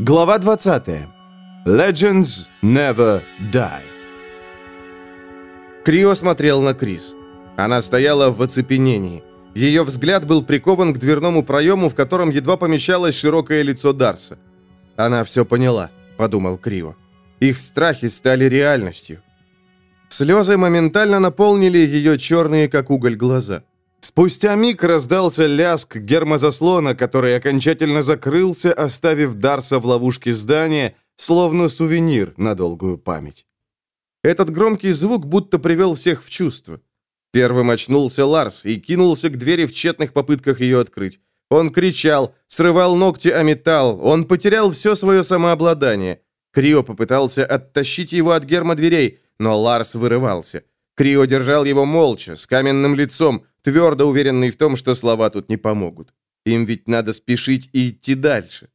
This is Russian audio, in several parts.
Глава 20. Legends never die. Крио смотрел на Крис. Она стояла в оцепенении. Ее взгляд был прикован к дверному проему, в котором едва помещалось широкое лицо Дарса. «Она все поняла», — подумал Крио. Их страхи стали реальностью. Слезы моментально наполнили ее черные, как уголь, глаза. Спустя миг раздался ляск гермозаслона, который окончательно закрылся, оставив Дарса в ловушке здания, словно сувенир на долгую память. Этот громкий звук будто привел всех в чувство. Первым очнулся Ларс и кинулся к двери в тщетных попытках ее открыть. Он кричал, срывал ногти о металл, он потерял все свое самообладание. Крио попытался оттащить его от гермодверей, но Ларс вырывался. Крио держал его молча, с каменным лицом, твердо уверенный в том, что слова тут не помогут. Им ведь надо спешить и идти дальше.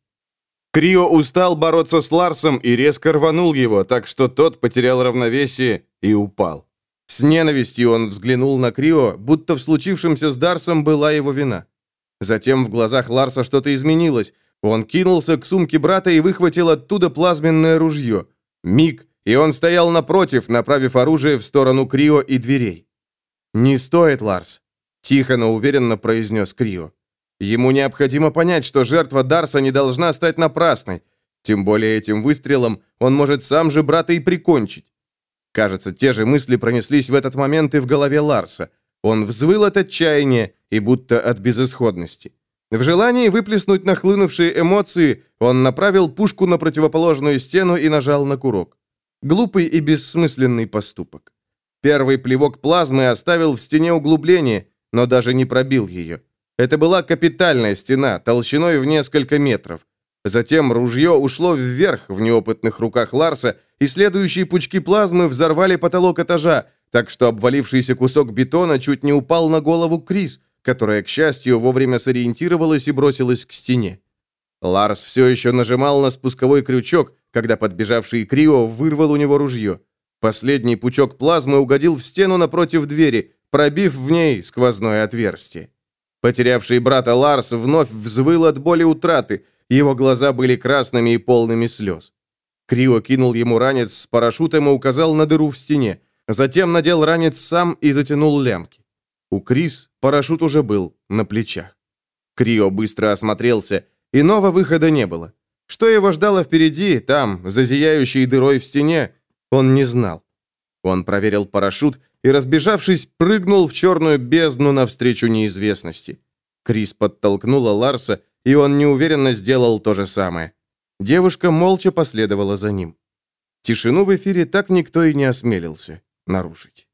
Крио устал бороться с Ларсом и резко рванул его, так что тот потерял равновесие и упал. С ненавистью он взглянул на Крио, будто в случившемся с Дарсом была его вина. Затем в глазах Ларса что-то изменилось. Он кинулся к сумке брата и выхватил оттуда плазменное ружье. Миг, и он стоял напротив, направив оружие в сторону Крио и дверей. «Не стоит, Ларс», — тихо, но уверенно произнес Крио. Ему необходимо понять, что жертва Дарса не должна стать напрасной. Тем более этим выстрелом он может сам же брата и прикончить. Кажется, те же мысли пронеслись в этот момент и в голове Ларса. Он взвыл от отчаяния и будто от безысходности. В желании выплеснуть нахлынувшие эмоции, он направил пушку на противоположную стену и нажал на курок. Глупый и бессмысленный поступок. Первый плевок плазмы оставил в стене углубление, но даже не пробил ее. Это была капитальная стена, толщиной в несколько метров. Затем ружье ушло вверх в неопытных руках Ларса, и следующие пучки плазмы взорвали потолок этажа, так что обвалившийся кусок бетона чуть не упал на голову Крис, которая, к счастью, вовремя сориентировалась и бросилась к стене. Ларс все еще нажимал на спусковой крючок, когда подбежавший Крио вырвал у него ружье. Последний пучок плазмы угодил в стену напротив двери, пробив в ней сквозное отверстие. Потерявший брата Ларс вновь взвыл от боли утраты, его глаза были красными и полными слез. Крио кинул ему ранец с парашютом и указал на дыру в стене. Затем надел ранец сам и затянул лямки. У Крис парашют уже был на плечах. Крио быстро осмотрелся, иного выхода не было. Что его ждало впереди, там, за зияющей дырой в стене, он не знал. Он проверил парашют и, разбежавшись, прыгнул в черную бездну навстречу неизвестности. Крис подтолкнула Ларса, и он неуверенно сделал то же самое. Девушка молча последовала за ним. Тишину в эфире так никто и не осмелился нарушить.